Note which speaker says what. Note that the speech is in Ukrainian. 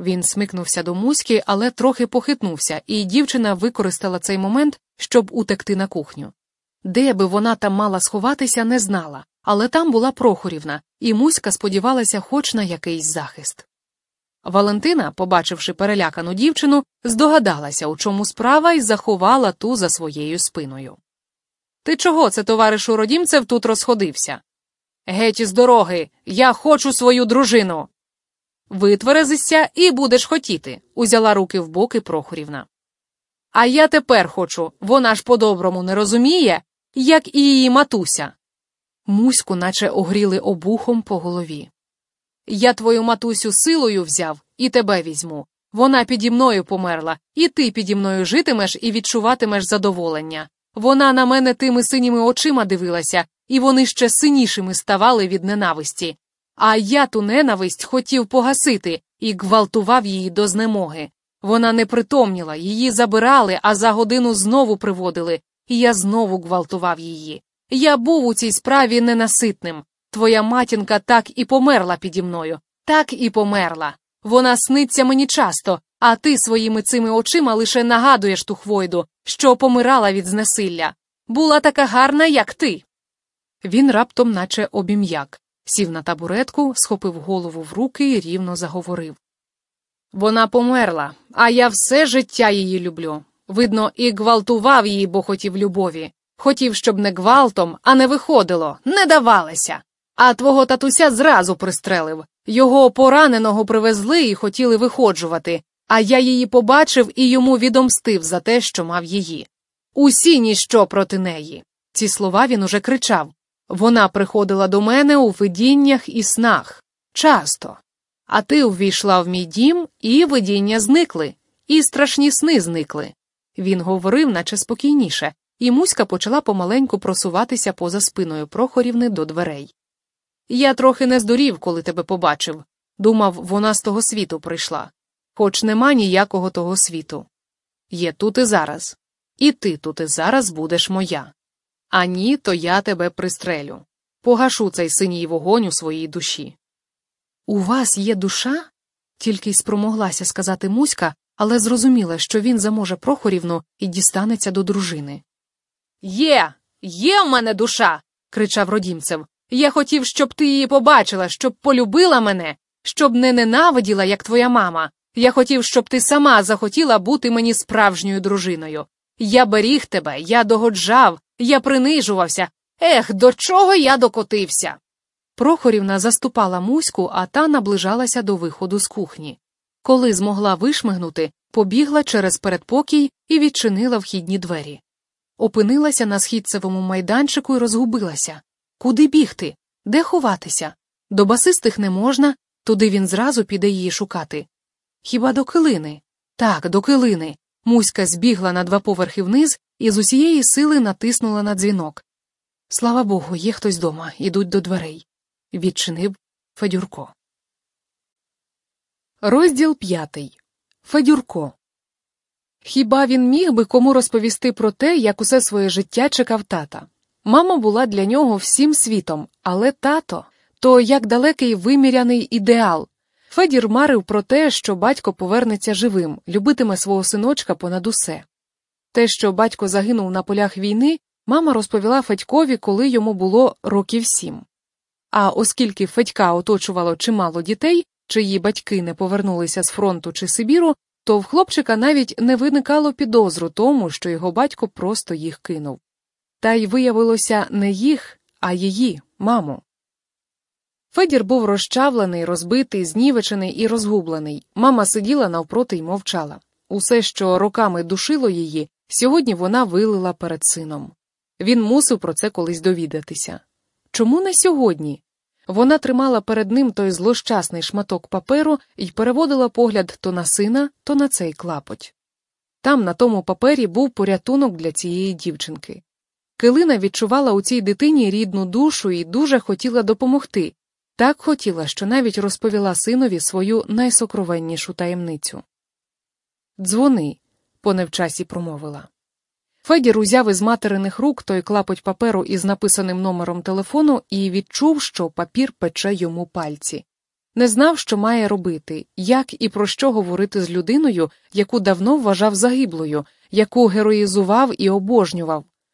Speaker 1: Він смикнувся до муськи, але трохи похитнувся, і дівчина використала цей момент, щоб утекти на кухню. Де би вона там мала сховатися, не знала, але там була Прохорівна, і Муська сподівалася хоч на якийсь захист. Валентина, побачивши перелякану дівчину, здогадалася, у чому справа, і заховала ту за своєю спиною. Ти чого це, товаришу Родімцев, тут розходився? Геть із дороги, я хочу свою дружину. Витверезися і будеш хотіти, узяла руки в боки Прохорівна. А я тепер хочу, вона ж по-доброму не розуміє, як і її матуся. Муську, наче огріли обухом по голові. Я твою матусю силою взяв і тебе візьму. Вона піді мною померла, і ти піді мною житимеш і відчуватимеш задоволення. Вона на мене тими синіми очима дивилася, і вони ще синішими ставали від ненависті. А я ту ненависть хотів погасити і гвалтував її до знемоги. Вона не притомніла, її забирали, а за годину знову приводили, і я знову гвалтував її. Я був у цій справі ненаситним. Твоя матінка так і померла піді мною, так і померла. Вона сниться мені часто, а ти своїми цими очима лише нагадуєш ту хвойду, що помирала від знесилля. Була така гарна, як ти. Він раптом, наче обім'як, сів на табуретку, схопив голову в руки і рівно заговорив. Вона померла, а я все життя її люблю. Видно, і гвалтував її, бо хотів любові. Хотів, щоб не гвалтом, а не виходило, не давалося. А твого татуся зразу пристрелив. Його пораненого привезли і хотіли виходжувати, а я її побачив і йому відомстив за те, що мав її. Усі ніщо проти неї. Ці слова він уже кричав. Вона приходила до мене у видіннях і снах. Часто. А ти увійшла в мій дім, і видіння зникли, і страшні сни зникли. Він говорив, наче спокійніше, і Муська почала помаленьку просуватися поза спиною Прохорівни до дверей. Я трохи не здурів, коли тебе побачив. Думав, вона з того світу прийшла. Хоч нема ніякого того світу. Є тут і зараз. І ти тут і зараз будеш моя. А ні, то я тебе пристрелю. Погашу цей синій вогонь у своїй душі. У вас є душа? тільки й спромоглася сказати Муська, але зрозуміла, що він заможе Прохорівну і дістанеться до дружини. Є, є в мене душа. кричав Родімцев. Я хотів, щоб ти її побачила, щоб полюбила мене, щоб не ненавиділа, як твоя мама. Я хотів, щоб ти сама захотіла бути мені справжньою дружиною. Я беріг тебе, я догоджав, я принижувався. Ех, до чого я докотився. Прохорівна заступала Муську, а та наближалася до виходу з кухні. Коли змогла вишмигнути, побігла через передпокій і відчинила вхідні двері. Опинилася на східцевому майданчику і розгубилася. Куди бігти? Де ховатися? До басистих не можна, туди він зразу піде її шукати. Хіба до килини? Так, до килини. Муська збігла на два поверхи вниз і з усієї сили натиснула на дзвінок. Слава Богу, є хтось дома, ідуть до дверей. Відчинив Федюрко. Розділ п'ятий. Федюрко. Хіба він міг би кому розповісти про те, як усе своє життя чекав тата? Мама була для нього всім світом, але тато то як далекий виміряний ідеал. Федір марив про те, що батько повернеться живим, любитиме свого синочка понад усе. Те, що батько загинув на полях війни, мама розповіла Федькові, коли йому було років сім. А оскільки Федька оточувало чимало дітей, чиї батьки не повернулися з фронту чи Сибіру, то в хлопчика навіть не виникало підозру тому, що його батько просто їх кинув. Та й виявилося не їх, а її, маму. Федір був розчавлений, розбитий, знівечений і розгублений. Мама сиділа навпроти й мовчала. Усе, що роками душило її, сьогодні вона вилила перед сином. Він мусив про це колись довідатися. Чому не сьогодні? Вона тримала перед ним той злощасний шматок паперу і переводила погляд то на сина, то на цей клапоть. Там, на тому папері, був порятунок для цієї дівчинки. Килина відчувала у цій дитині рідну душу і дуже хотіла допомогти, так хотіла, що навіть розповіла синові свою найсокровеннішу таємницю. Дзвони, по невчасі промовила. Федір узяв із материних рук той клапоть паперу із написаним номером телефону і відчув, що папір пече йому пальці. Не знав, що має робити, як і про що говорити з людиною, яку давно вважав загиблою, яку героїзував і обожнював.